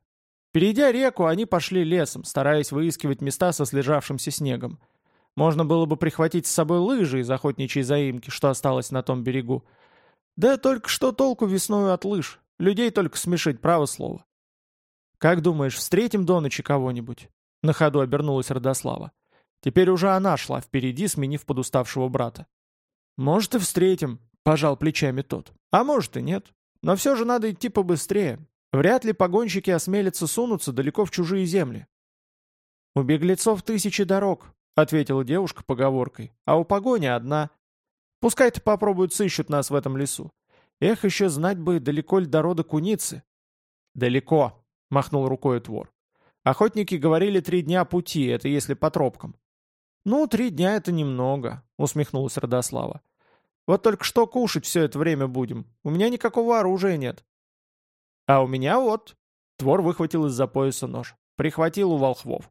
Перейдя реку, они пошли лесом, стараясь выискивать места со слежавшимся снегом. Можно было бы прихватить с собой лыжи из охотничьей заимки, что осталось на том берегу. Да только что толку весною от лыж. Людей только смешить, право слово. «Как думаешь, встретим до ночи кого-нибудь?» На ходу обернулась Родослава. Теперь уже она шла впереди, сменив подуставшего брата. «Может, и встретим», — пожал плечами тот. «А может и нет. Но все же надо идти побыстрее. Вряд ли погонщики осмелятся сунуться далеко в чужие земли». «У беглецов тысячи дорог», — ответила девушка поговоркой. «А у погони одна. Пускай-то попробуют сыщут нас в этом лесу. Эх, еще знать бы, далеко ли до рода куницы». «Далеко», — махнул рукой Твор. «Охотники говорили три дня пути, это если по тропкам». «Ну, три дня — это немного», — усмехнулась Родослава. Вот только что кушать все это время будем? У меня никакого оружия нет». «А у меня вот». Твор выхватил из-за пояса нож. Прихватил у волхвов.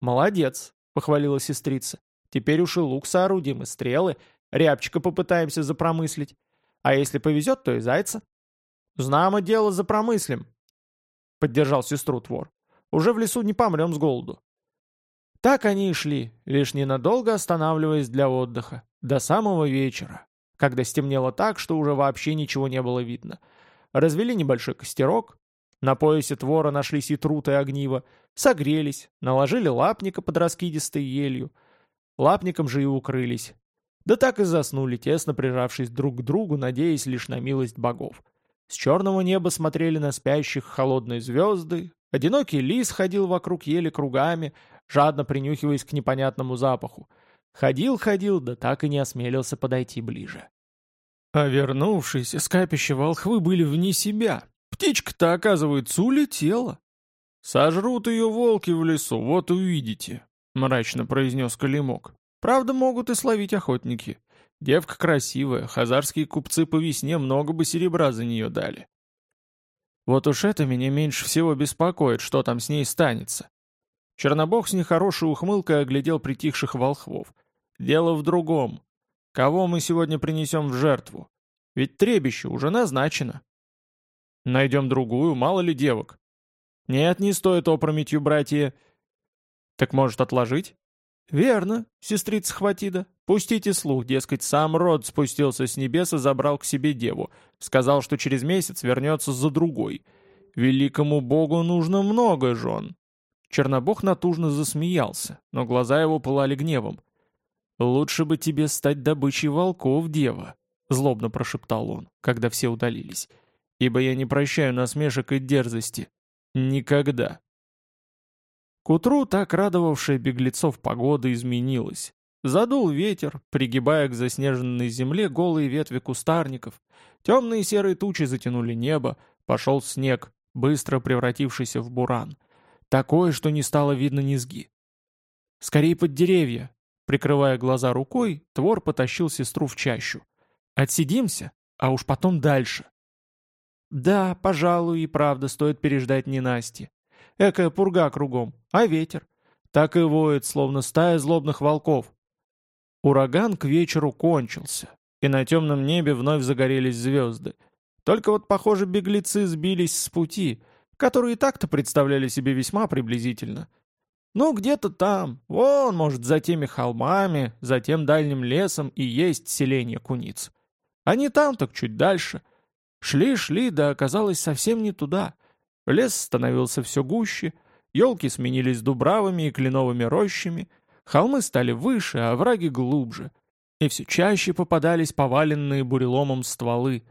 «Молодец», — похвалила сестрица. «Теперь уж и лук соорудим, и стрелы. Рябчика попытаемся запромыслить. А если повезет, то и зайца». «Знамо дело запромыслим», — поддержал сестру Твор. «Уже в лесу не помрем с голоду». Так они и шли, лишь ненадолго останавливаясь для отдыха, до самого вечера когда стемнело так, что уже вообще ничего не было видно. Развели небольшой костерок, на поясе твора нашлись и труд, и огниво, согрелись, наложили лапника под раскидистой елью. Лапником же и укрылись. Да так и заснули, тесно прижавшись друг к другу, надеясь лишь на милость богов. С черного неба смотрели на спящих холодные звезды, одинокий лис ходил вокруг ели кругами, жадно принюхиваясь к непонятному запаху. Ходил-ходил, да так и не осмелился подойти ближе. А вернувшиеся с капища волхвы были вне себя. Птичка-то, оказывается, улетела. «Сожрут ее волки в лесу, вот увидите», — мрачно произнес Калимок. «Правда, могут и словить охотники. Девка красивая, хазарские купцы по весне много бы серебра за нее дали». Вот уж это меня меньше всего беспокоит, что там с ней станется. Чернобог с нехорошей ухмылкой оглядел притихших волхвов. Дело в другом. Кого мы сегодня принесем в жертву? Ведь требище уже назначено. Найдем другую, мало ли девок. Нет, не стоит опрометью, братья. Так может отложить? Верно, сестрица Хватида. Пустите слух, дескать, сам род спустился с небес и забрал к себе деву. Сказал, что через месяц вернется за другой. Великому богу нужно много жен. Чернобог натужно засмеялся, но глаза его пылали гневом. «Лучше бы тебе стать добычей волков, дева», — злобно прошептал он, когда все удалились. «Ибо я не прощаю насмешек и дерзости. Никогда». К утру так радовавшая беглецов погода изменилась. Задул ветер, пригибая к заснеженной земле голые ветви кустарников. Темные серые тучи затянули небо, пошел снег, быстро превратившийся в буран. Такое, что не стало видно низги. «Скорей под деревья!» Прикрывая глаза рукой, Твор потащил сестру в чащу. «Отсидимся, а уж потом дальше». Да, пожалуй, и правда стоит переждать ненасти. Экая пурга кругом, а ветер. Так и воет, словно стая злобных волков. Ураган к вечеру кончился, и на темном небе вновь загорелись звезды. Только вот, похоже, беглецы сбились с пути, которые и так-то представляли себе весьма приблизительно — ну, где-то там, вон, может, за теми холмами, за тем дальним лесом и есть селение куниц. Не там, так чуть дальше. Шли-шли, да оказалось совсем не туда. Лес становился все гуще, елки сменились дубравами и кленовыми рощами, холмы стали выше, а овраги глубже, и все чаще попадались поваленные буреломом стволы.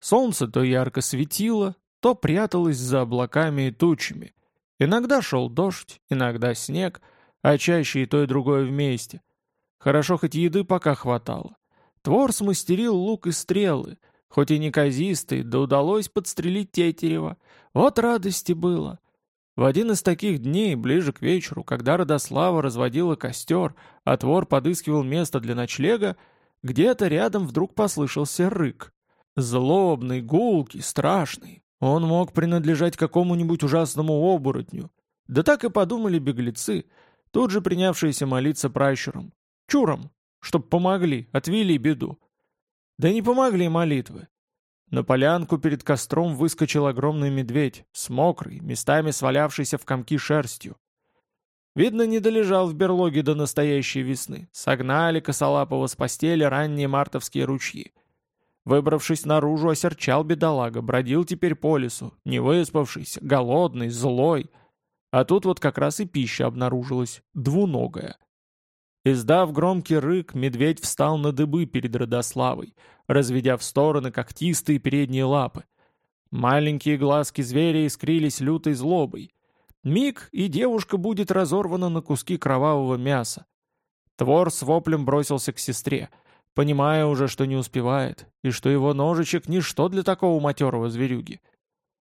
Солнце то ярко светило, то пряталось за облаками и тучами. Иногда шел дождь, иногда снег, а чаще и то и другое вместе. Хорошо хоть еды пока хватало. Твор смастерил лук и стрелы, хоть и неказистый, да удалось подстрелить Тетерева. Вот радости было. В один из таких дней, ближе к вечеру, когда Родослава разводила костер, а Твор подыскивал место для ночлега, где-то рядом вдруг послышался рык. Злобный, гулкий, страшный. Он мог принадлежать какому-нибудь ужасному оборотню. Да так и подумали беглецы, тут же принявшиеся молиться пращурам. Чурам, чтоб помогли, отвели беду. Да не помогли молитвы. На полянку перед костром выскочил огромный медведь, с мокрой, местами свалявшейся в комки шерстью. Видно, не долежал в берлоге до настоящей весны. Согнали косолапого с постели ранние мартовские ручьи. Выбравшись наружу, осерчал бедолага, бродил теперь по лесу, не выспавшийся, голодный, злой. А тут вот как раз и пища обнаружилась, двуногая. Издав громкий рык, медведь встал на дыбы перед Родославой, разведя в стороны когтистые передние лапы. Маленькие глазки зверя искрились лютой злобой. Миг, и девушка будет разорвана на куски кровавого мяса. Твор с воплем бросился к сестре, понимая уже, что не успевает, и что его ножичек — ничто для такого матерого зверюги.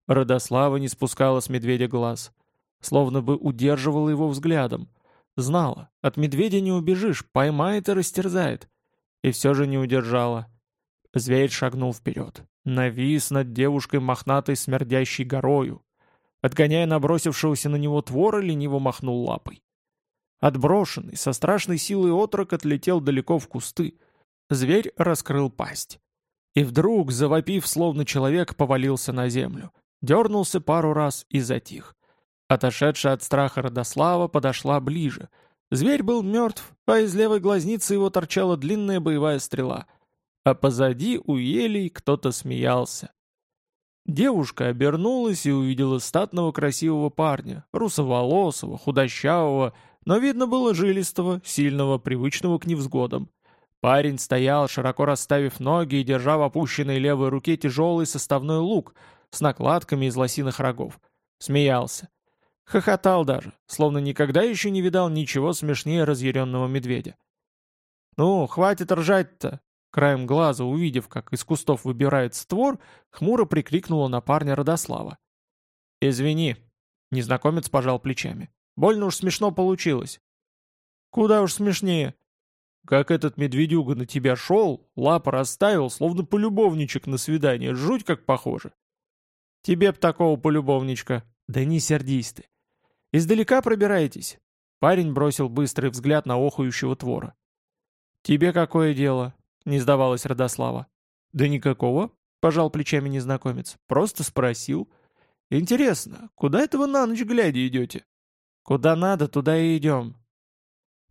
Родослава не спускала с медведя глаз, словно бы удерживала его взглядом, Знала, от медведя не убежишь, поймает и растерзает. И все же не удержала. Зверь шагнул вперед. Навис над девушкой мохнатой смердящей горою. Отгоняя набросившегося на него твора, лениво махнул лапой. Отброшенный, со страшной силой отрок отлетел далеко в кусты. Зверь раскрыл пасть. И вдруг, завопив, словно человек, повалился на землю. Дернулся пару раз и затих. Отошедшая от страха Родослава подошла ближе. Зверь был мертв, а из левой глазницы его торчала длинная боевая стрела. А позади у елей кто-то смеялся. Девушка обернулась и увидела статного красивого парня, русоволосого, худощавого, но видно было жилистого, сильного, привычного к невзгодам. Парень стоял, широко расставив ноги и держа в опущенной левой руке тяжелый составной лук с накладками из лосиных рогов. Смеялся. Хохотал даже, словно никогда еще не видал ничего смешнее разъяренного медведя. «Ну, хватит ржать-то!» Краем глаза, увидев, как из кустов выбирает створ, хмуро прикрикнула на парня Родослава. «Извини», — незнакомец пожал плечами. «Больно уж смешно получилось». «Куда уж смешнее?» «Как этот медведюга на тебя шел, лапа расставил, словно полюбовничек на свидание, жуть как похоже». «Тебе б такого полюбовничка». «Да не сердись ты. «Издалека пробираетесь?» Парень бросил быстрый взгляд на охающего твора. «Тебе какое дело?» — не сдавалась Родослава. «Да никакого», — пожал плечами незнакомец. «Просто спросил. Интересно, куда это вы на ночь глядя идете?» «Куда надо, туда и идем».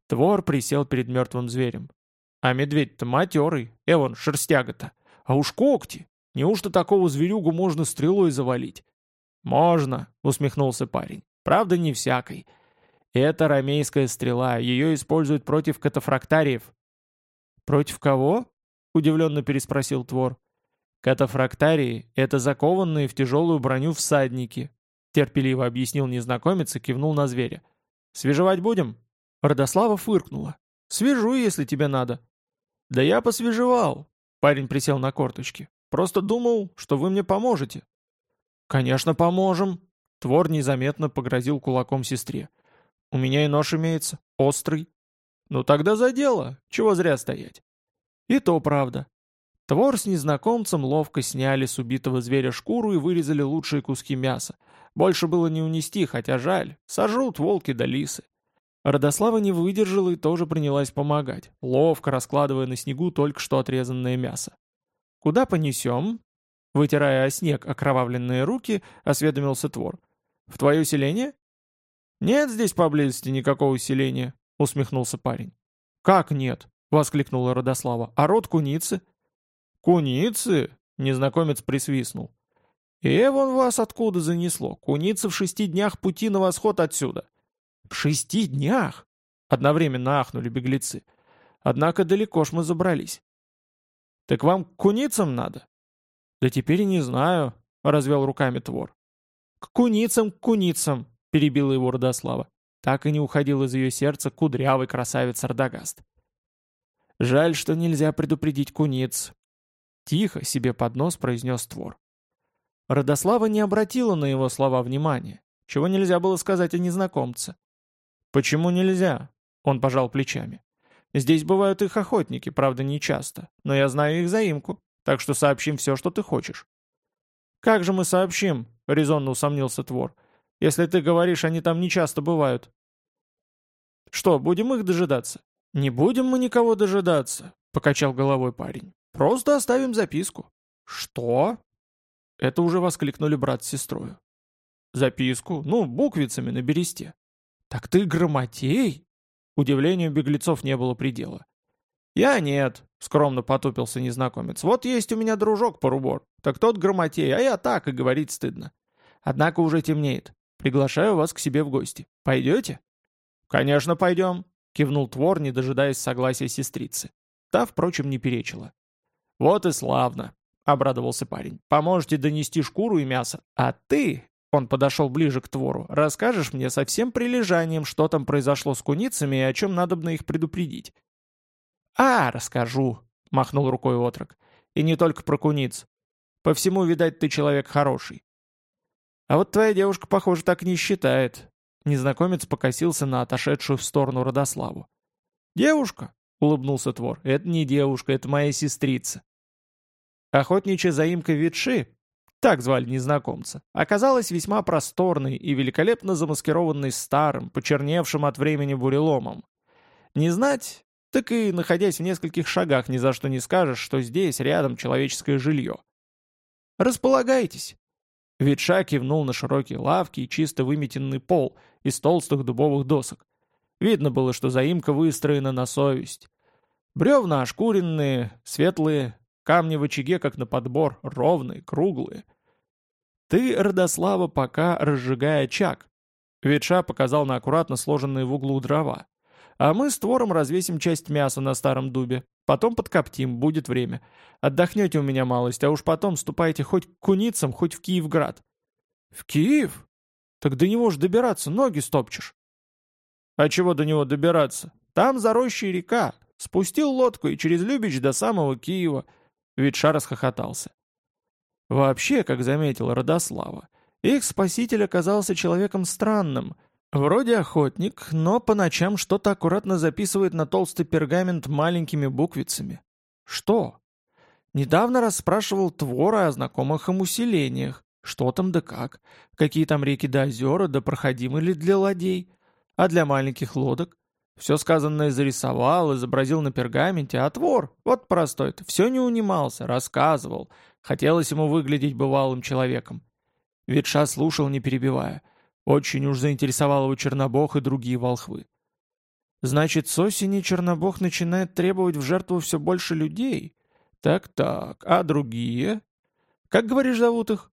Твор присел перед мертвым зверем. «А медведь-то матерый, эвон, шерстяга-то. А уж когти! Неужто такого зверюгу можно стрелой завалить?» «Можно», — усмехнулся парень. Правда, не всякой. Это ромейская стрела, ее используют против катафрактариев. «Против кого?» — удивленно переспросил Твор. «Катафрактарии — это закованные в тяжелую броню всадники», — терпеливо объяснил незнакомец и кивнул на зверя. «Свежевать будем?» Родослава фыркнула. «Свежу, если тебе надо». «Да я посвежевал», — парень присел на корточки. «Просто думал, что вы мне поможете». «Конечно, поможем», Твор незаметно погрозил кулаком сестре. «У меня и нож имеется, острый». «Ну тогда за дело, чего зря стоять». И то правда. Твор с незнакомцем ловко сняли с убитого зверя шкуру и вырезали лучшие куски мяса. Больше было не унести, хотя жаль, сожрут волки да лисы. Родослава не выдержала и тоже принялась помогать, ловко раскладывая на снегу только что отрезанное мясо. «Куда понесем?» Вытирая о снег окровавленные руки, осведомился Твор. «В твое селение?» «Нет здесь поблизости никакого селения», — усмехнулся парень. «Как нет?» — воскликнула Родослава. «А род куницы?» «Куницы?» — незнакомец присвистнул. «Э, вон вас откуда занесло? Куница в шести днях пути на восход отсюда». «В шести днях?» — одновременно ахнули беглецы. «Однако далеко ж мы забрались». «Так вам к куницам надо?» «Да теперь не знаю», — развел руками Твор. «К куницам, к куницам», — перебила его Родослава. Так и не уходил из ее сердца кудрявый красавец Ардагаст. «Жаль, что нельзя предупредить куниц», — тихо себе под нос произнес Твор. Родослава не обратила на его слова внимания, чего нельзя было сказать о незнакомце. «Почему нельзя?» — он пожал плечами. «Здесь бывают их охотники, правда, не часто, но я знаю их заимку, так что сообщим все, что ты хочешь». «Как же мы сообщим?» — резонно усомнился Твор. «Если ты говоришь, они там не часто бывают». «Что, будем их дожидаться?» «Не будем мы никого дожидаться», — покачал головой парень. «Просто оставим записку». «Что?» Это уже воскликнули брат с сестрой. «Записку? Ну, буквицами на бересте». «Так ты грамотей?» Удивлению беглецов не было предела. «Я нет», — скромно потупился незнакомец. «Вот есть у меня дружок порубор. Так тот грамотей, а я так, и говорить стыдно. Однако уже темнеет. Приглашаю вас к себе в гости. Пойдете?» «Конечно, пойдем», кивнул Твор, не дожидаясь согласия сестрицы. Та, впрочем, не перечила. «Вот и славно», — обрадовался парень. «Поможете донести шкуру и мясо. А ты...» — он подошел ближе к Твору. «Расскажешь мне со всем прилежанием, что там произошло с куницами и о чем надо бы их предупредить». «А, расскажу», — махнул рукой отрок. «И не только про куниц. По всему, видать, ты человек хороший». «А вот твоя девушка, похоже, так не считает. Незнакомец покосился на отошедшую в сторону Родославу. «Девушка?» — улыбнулся Твор. «Это не девушка, это моя сестрица». Охотничья заимка Витши, так звали незнакомца, оказалась весьма просторной и великолепно замаскированной старым, почерневшим от времени буреломом. Не знать, так и находясь в нескольких шагах ни за что не скажешь, что здесь рядом человеческое жилье. «Располагайтесь», Ветша кивнул на широкие лавки и чисто выметенный пол из толстых дубовых досок. Видно было, что заимка выстроена на совесть. Бревна ошкуренные, светлые, камни в очаге, как на подбор, ровные, круглые. «Ты, Родослава, пока разжигай очаг», — Ветша показал на аккуратно сложенные в углу дрова. «А мы с твором развесим часть мяса на старом дубе. Потом подкоптим, будет время. Отдохнете у меня малость, а уж потом ступайте хоть к куницам, хоть в Киевград». «В Киев? Так до него ж добираться, ноги стопчешь». «А чего до него добираться? Там за рощей река. Спустил лодку и через Любич до самого Киева». Витша расхохотался. Вообще, как заметил Родослава, их спаситель оказался человеком странным — Вроде охотник, но по ночам что-то аккуратно записывает на толстый пергамент маленькими буквицами. Что? Недавно расспрашивал Твора о знакомых им усилениях. Что там да как? Какие там реки да озера, да проходимы ли для ладей? А для маленьких лодок? Все сказанное зарисовал, изобразил на пергаменте, а Твор, вот простой-то, все не унимался, рассказывал. Хотелось ему выглядеть бывалым человеком. Ветша слушал, не перебивая — очень уж заинтересовал его Чернобог и другие волхвы. Значит, с осени Чернобог начинает требовать в жертву все больше людей? Так-так, а другие? Как, говоришь, зовут их?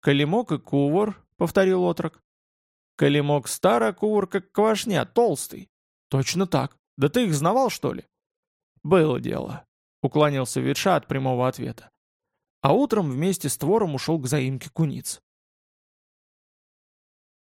Калимок и Кувор, повторил отрок. Калимок стар, а Кувор как квашня, толстый. Точно так. Да ты их знавал, что ли? Было дело, уклонился Ветша от прямого ответа. А утром вместе с Твором ушел к заимке куниц.